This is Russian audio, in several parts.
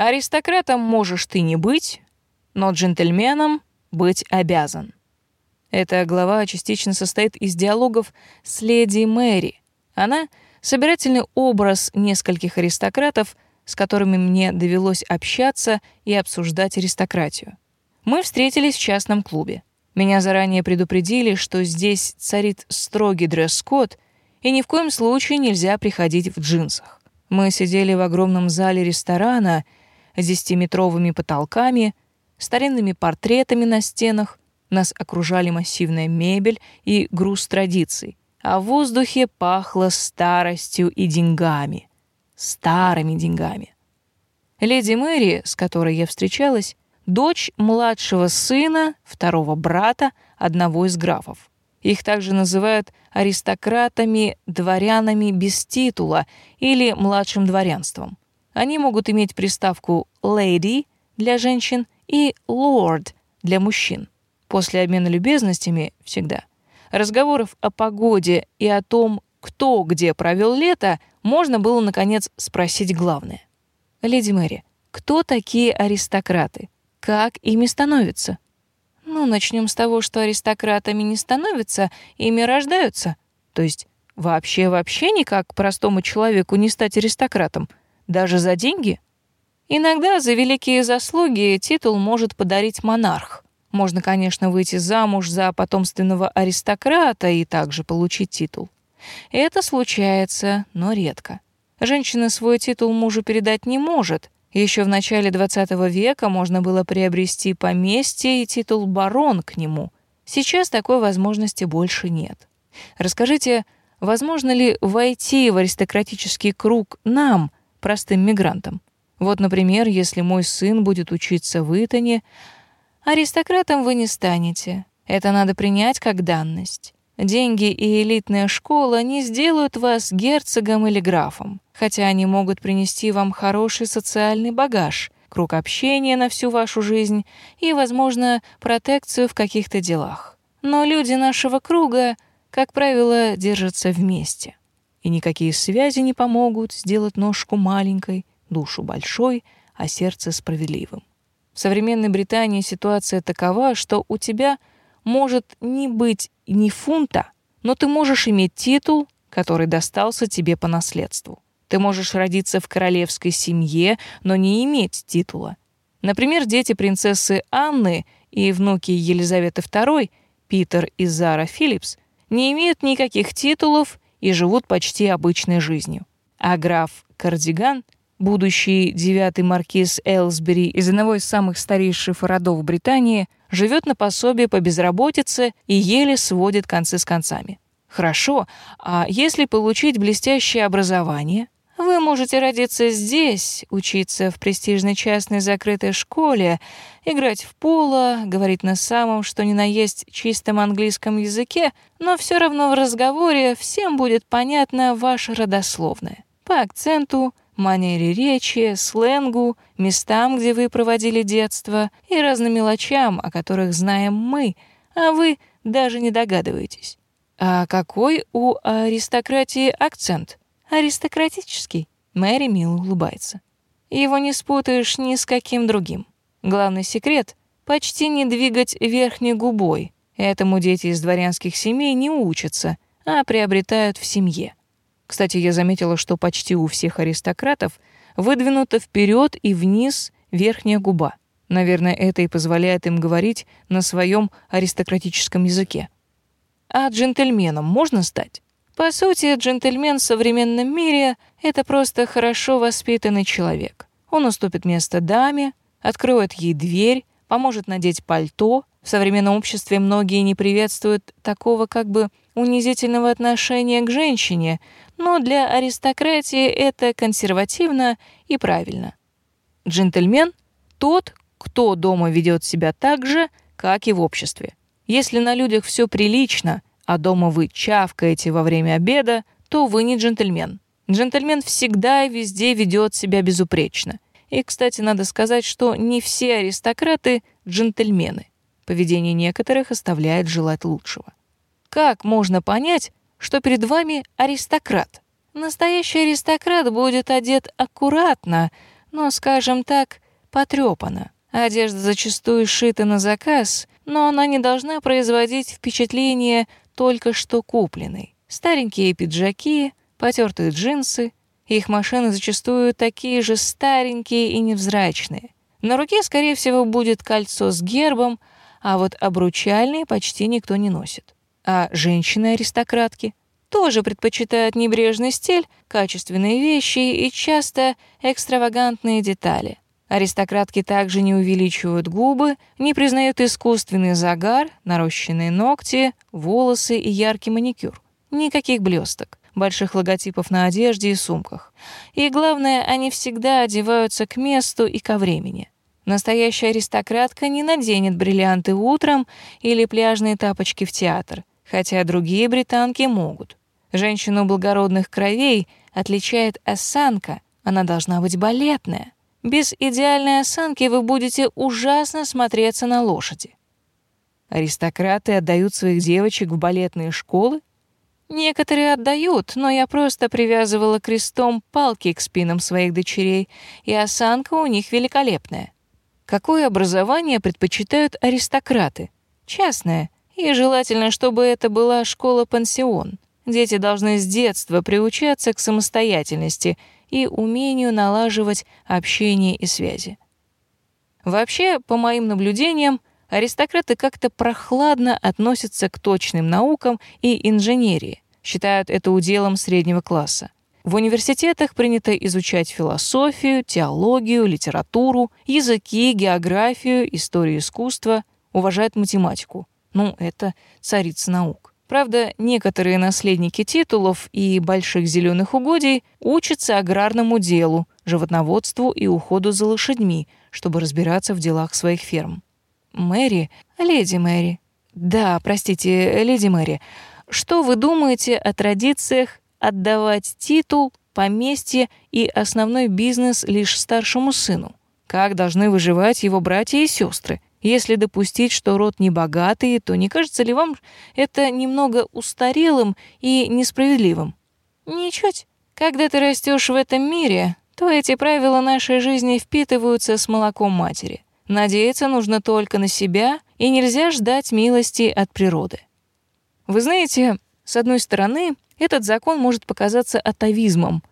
Аристократом можешь ты не быть, но джентльменом быть обязан. Эта глава частично состоит из диалогов с леди Мэри. Она — собирательный образ нескольких аристократов, с которыми мне довелось общаться и обсуждать аристократию. Мы встретились в частном клубе. Меня заранее предупредили, что здесь царит строгий дресс-код, и ни в коем случае нельзя приходить в джинсах. Мы сидели в огромном зале ресторана с десятиметровыми потолками, старинными портретами на стенах, нас окружали массивная мебель и груз традиций, а в воздухе пахло старостью и деньгами. Старыми деньгами. Леди Мэри, с которой я встречалась, дочь младшего сына, второго брата, одного из графов. Их также называют аристократами, дворянами без титула или младшим дворянством. Они могут иметь приставку «lady» для женщин и «lord» для мужчин. После обмена любезностями всегда. Разговоров о погоде и о том, кто где провел лето, можно было, наконец, спросить главное. «Леди Мэри, кто такие аристократы? Как ими становятся?» «Ну, начнем с того, что аристократами не становятся, ими рождаются. То есть вообще-вообще никак простому человеку не стать аристократом, даже за деньги?» Иногда за великие заслуги титул может подарить монарх. Можно, конечно, выйти замуж за потомственного аристократа и также получить титул. Это случается, но редко. Женщина свой титул мужу передать не может. Еще в начале XX века можно было приобрести поместье и титул барон к нему. Сейчас такой возможности больше нет. Расскажите, возможно ли войти в аристократический круг нам, простым мигрантам? Вот, например, если мой сын будет учиться в Итоне, Аристократом вы не станете. Это надо принять как данность. Деньги и элитная школа не сделают вас герцогом или графом, хотя они могут принести вам хороший социальный багаж, круг общения на всю вашу жизнь и, возможно, протекцию в каких-то делах. Но люди нашего круга, как правило, держатся вместе. И никакие связи не помогут сделать ножку маленькой, душу большой, а сердце справедливым. В современной Британии ситуация такова, что у тебя может не быть ни фунта, но ты можешь иметь титул, который достался тебе по наследству. Ты можешь родиться в королевской семье, но не иметь титула. Например, дети принцессы Анны и внуки Елизаветы II, Питер и Зара Филлипс, не имеют никаких титулов и живут почти обычной жизнью. А граф Кардиган — будущий девятый маркиз Элсбери из одного из самых старейших родов Британии, живет на пособие по безработице и еле сводит концы с концами. Хорошо, а если получить блестящее образование, можете родиться здесь, учиться в престижной частной закрытой школе, играть в поло, говорить на самом что ни на есть чистом английском языке, но все равно в разговоре всем будет понятно ваше родословное. По акценту, манере речи, сленгу, местам, где вы проводили детство, и разным мелочам, о которых знаем мы, а вы даже не догадываетесь. А какой у аристократии акцент? Аристократический. Мэри мило улыбается. Его не спутаешь ни с каким другим. Главный секрет — почти не двигать верхней губой. Этому дети из дворянских семей не учатся, а приобретают в семье. Кстати, я заметила, что почти у всех аристократов выдвинута вперед и вниз верхняя губа. Наверное, это и позволяет им говорить на своем аристократическом языке. А джентльменом можно стать? По сути, джентльмен в современном мире — это просто хорошо воспитанный человек. Он уступит место даме, откроет ей дверь, поможет надеть пальто. В современном обществе многие не приветствуют такого как бы унизительного отношения к женщине, но для аристократии это консервативно и правильно. Джентльмен — тот, кто дома ведет себя так же, как и в обществе. Если на людях все прилично, а дома вы чавкаете во время обеда, то вы не джентльмен. Джентльмен всегда и везде ведет себя безупречно. И, кстати, надо сказать, что не все аристократы — джентльмены. Поведение некоторых оставляет желать лучшего. Как можно понять, что перед вами аристократ. Настоящий аристократ будет одет аккуратно, но, скажем так, потрёпана. Одежда зачастую сшита на заказ, но она не должна производить впечатление только что купленной. Старенькие пиджаки, потертые джинсы, их машины зачастую такие же старенькие и невзрачные. На руке, скорее всего, будет кольцо с гербом, а вот обручальные почти никто не носит. А женщины-аристократки тоже предпочитают небрежный стиль, качественные вещи и часто экстравагантные детали. Аристократки также не увеличивают губы, не признают искусственный загар, нарощенные ногти, волосы и яркий маникюр. Никаких блесток, больших логотипов на одежде и сумках. И главное, они всегда одеваются к месту и ко времени. Настоящая аристократка не наденет бриллианты утром или пляжные тапочки в театр, хотя другие британки могут. Женщину благородных кровей отличает осанка, она должна быть балетная. Без идеальной осанки вы будете ужасно смотреться на лошади. Аристократы отдают своих девочек в балетные школы? Некоторые отдают, но я просто привязывала крестом палки к спинам своих дочерей, и осанка у них великолепная. Какое образование предпочитают аристократы? Частное, и желательно, чтобы это была школа-пансион. Дети должны с детства приучаться к самостоятельности и умению налаживать общение и связи. Вообще, по моим наблюдениям, аристократы как-то прохладно относятся к точным наукам и инженерии, считают это уделом среднего класса. В университетах принято изучать философию, теологию, литературу, языки, географию, историю искусства, уважают математику. Ну, это царица наук. Правда, некоторые наследники титулов и больших зеленых угодий учатся аграрному делу, животноводству и уходу за лошадьми, чтобы разбираться в делах своих ферм. Мэри, леди Мэри. Да, простите, леди Мэри. Что вы думаете о традициях отдавать титул, поместье и основной бизнес лишь старшему сыну? Как должны выживать его братья и сестры? Если допустить, что род небогатый, то не кажется ли вам это немного устарелым и несправедливым? Ничуть. Когда ты растешь в этом мире, то эти правила нашей жизни впитываются с молоком матери. Надеяться нужно только на себя, и нельзя ждать милости от природы. Вы знаете, с одной стороны, этот закон может показаться атовизмом,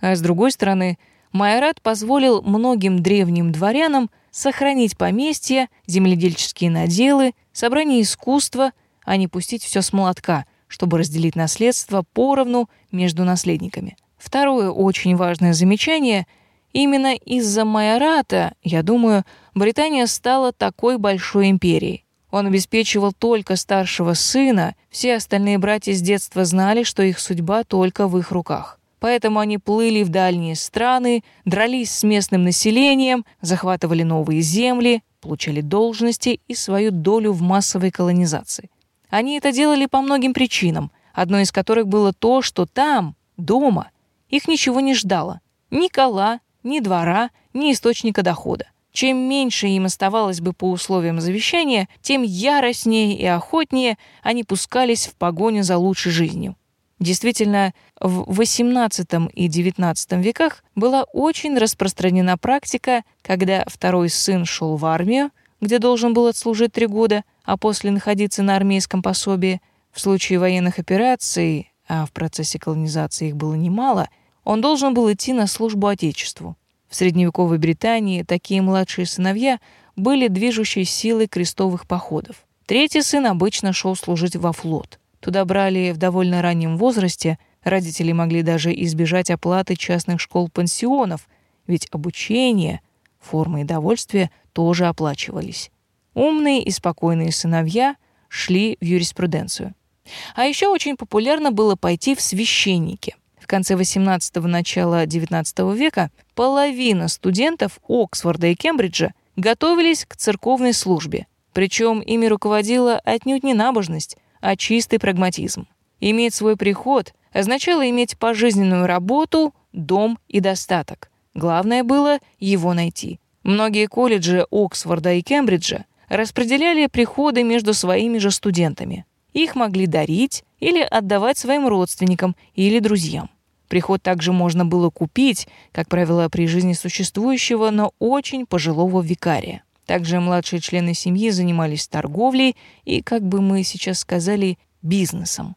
а с другой стороны, Майорат позволил многим древним дворянам сохранить поместья, земледельческие наделы, собрание искусства, а не пустить все с молотка, чтобы разделить наследство поровну между наследниками. Второе очень важное замечание — Именно из-за майората, я думаю, Британия стала такой большой империей. Он обеспечивал только старшего сына, все остальные братья с детства знали, что их судьба только в их руках поэтому они плыли в дальние страны, дрались с местным населением, захватывали новые земли, получали должности и свою долю в массовой колонизации. Они это делали по многим причинам, одной из которых было то, что там, дома, их ничего не ждало. Ни кола, ни двора, ни источника дохода. Чем меньше им оставалось бы по условиям завещания, тем яростнее и охотнее они пускались в погоню за лучшей жизнью. Действительно, в XVIII и XIX веках была очень распространена практика, когда второй сын шел в армию, где должен был отслужить три года, а после находиться на армейском пособии. В случае военных операций, а в процессе колонизации их было немало, он должен был идти на службу Отечеству. В средневековой Британии такие младшие сыновья были движущей силой крестовых походов. Третий сын обычно шел служить во флот — Туда брали в довольно раннем возрасте, родители могли даже избежать оплаты частных школ-пансионов, ведь обучение, формы и довольствие тоже оплачивались. Умные и спокойные сыновья шли в юриспруденцию. А еще очень популярно было пойти в священники. В конце XVIII – начала XIX века половина студентов Оксфорда и Кембриджа готовились к церковной службе. Причем ими руководила отнюдь не набожность, а чистый прагматизм. Иметь свой приход означало иметь пожизненную работу, дом и достаток. Главное было его найти. Многие колледжи Оксфорда и Кембриджа распределяли приходы между своими же студентами. Их могли дарить или отдавать своим родственникам или друзьям. Приход также можно было купить, как правило, при жизни существующего, но очень пожилого викария. Также младшие члены семьи занимались торговлей и, как бы мы сейчас сказали, бизнесом.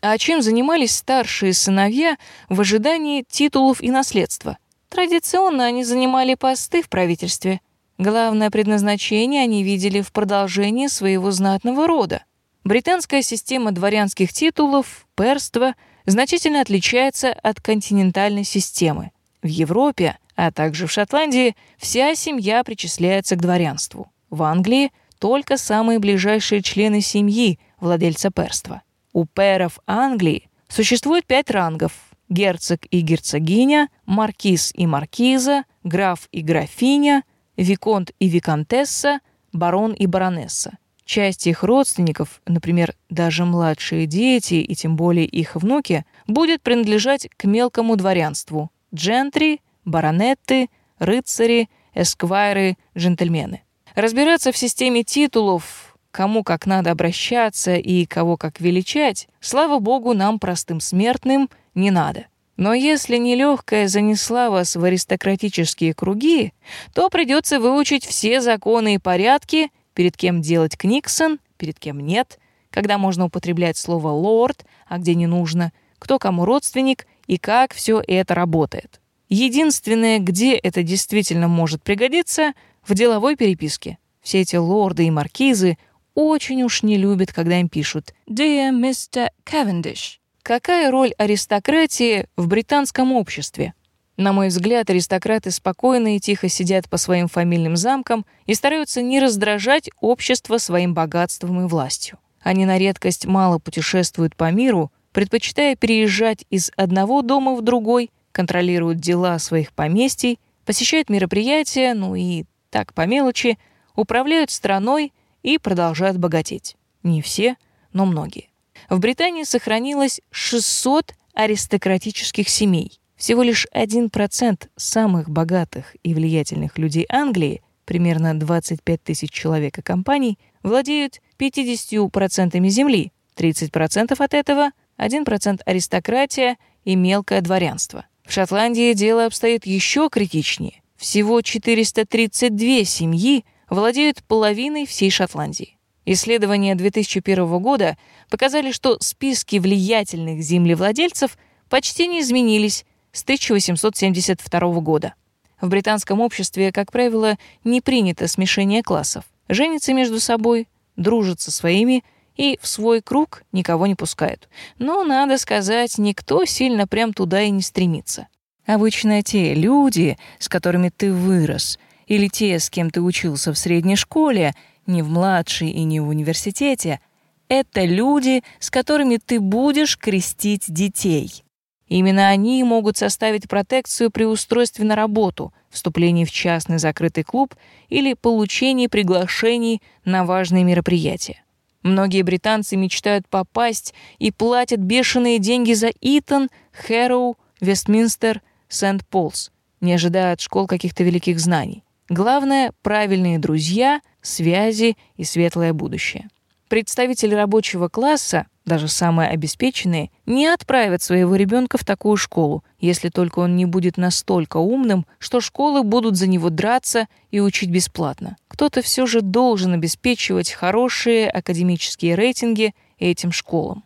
А чем занимались старшие сыновья в ожидании титулов и наследства? Традиционно они занимали посты в правительстве. Главное предназначение они видели в продолжении своего знатного рода. Британская система дворянских титулов, перства, значительно отличается от континентальной системы. В Европе а также в Шотландии вся семья причисляется к дворянству. В Англии только самые ближайшие члены семьи владельца перства. У перов Англии существует пять рангов – герцог и герцогиня, маркиз и маркиза, граф и графиня, виконт и виконтесса, барон и баронесса. Часть их родственников, например, даже младшие дети и тем более их внуки, будет принадлежать к мелкому дворянству – джентри – баронеты, рыцари, эсквайры, джентльмены. Разбираться в системе титулов, кому как надо обращаться и кого как величать, слава богу, нам, простым смертным, не надо. Но если нелегкая занесла вас в аристократические круги, то придется выучить все законы и порядки, перед кем делать книксон, перед кем нет, когда можно употреблять слово «лорд», а где не нужно, кто кому родственник и как все это работает. Единственное, где это действительно может пригодиться, в деловой переписке. Все эти лорды и маркизы очень уж не любят, когда им пишут «Dear Mr. Cavendish». Какая роль аристократии в британском обществе? На мой взгляд, аристократы спокойно и тихо сидят по своим фамильным замкам и стараются не раздражать общество своим богатством и властью. Они на редкость мало путешествуют по миру, предпочитая переезжать из одного дома в другой – контролируют дела своих поместий, посещают мероприятия, ну и так по мелочи, управляют страной и продолжают богатеть. Не все, но многие. В Британии сохранилось 600 аристократических семей. Всего лишь 1% самых богатых и влиятельных людей Англии, примерно 25 тысяч человек и компаний, владеют 50% земли, 30% от этого – 1% аристократия и мелкое дворянство. В Шотландии дело обстоит еще критичнее. Всего 432 семьи владеют половиной всей Шотландии. Исследования 2001 года показали, что списки влиятельных землевладельцев почти не изменились с 1872 года. В британском обществе, как правило, не принято смешение классов. Женятся между собой, дружат со своими и в свой круг никого не пускают. Но, надо сказать, никто сильно прям туда и не стремится. Обычно те люди, с которыми ты вырос, или те, с кем ты учился в средней школе, не в младшей и не в университете, это люди, с которыми ты будешь крестить детей. Именно они могут составить протекцию при устройстве на работу, вступлении в частный закрытый клуб или получении приглашений на важные мероприятия. Многие британцы мечтают попасть и платят бешеные деньги за Итон, Хэроу, Вестминстер, Сент-Полс, не ожидая от школ каких-то великих знаний. Главное — правильные друзья, связи и светлое будущее. Представители рабочего класса, даже самые обеспеченные, не отправят своего ребенка в такую школу, если только он не будет настолько умным, что школы будут за него драться и учить бесплатно. Кто-то все же должен обеспечивать хорошие академические рейтинги этим школам.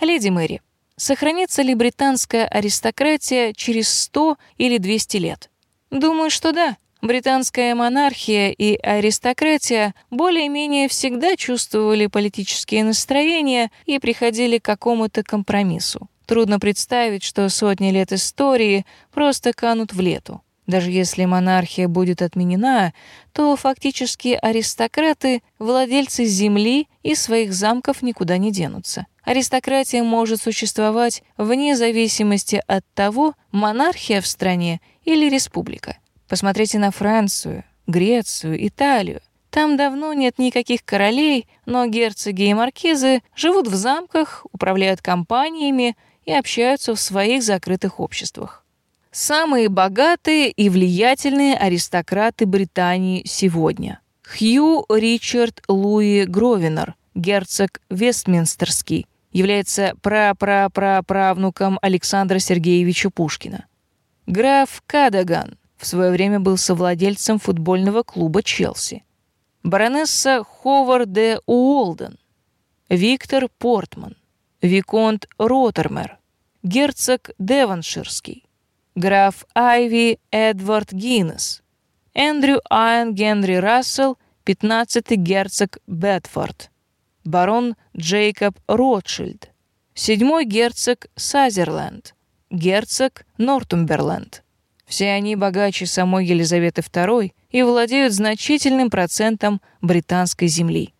Леди Мэри, сохранится ли британская аристократия через 100 или 200 лет? Думаю, что да. Британская монархия и аристократия более-менее всегда чувствовали политические настроения и приходили к какому-то компромиссу. Трудно представить, что сотни лет истории просто канут в лету. Даже если монархия будет отменена, то фактически аристократы, владельцы земли и своих замков никуда не денутся. Аристократия может существовать вне зависимости от того, монархия в стране или республика. Посмотрите на Францию, Грецию, Италию. Там давно нет никаких королей, но герцоги и маркизы живут в замках, управляют компаниями и общаются в своих закрытых обществах. Самые богатые и влиятельные аристократы Британии сегодня. Хью Ричард Луи Гровинер, герцог Вестминстерский, является пра-пра-пра-правнуком Александра Сергеевича Пушкина. Граф Кадаган в свое время был совладельцем футбольного клуба «Челси». Баронесса Ховард де Уолден, Виктор Портман, Виконт Роттермер, герцог Девонширский, граф Айви Эдвард Гиннес, Эндрю Айн Генри Рассел, 15-й герцог Бетфорд, барон Джейкоб Ротшильд, седьмой герцог Сазерленд, герцог Нортумберленд. Все они богаче самой Елизаветы II и владеют значительным процентом британской земли.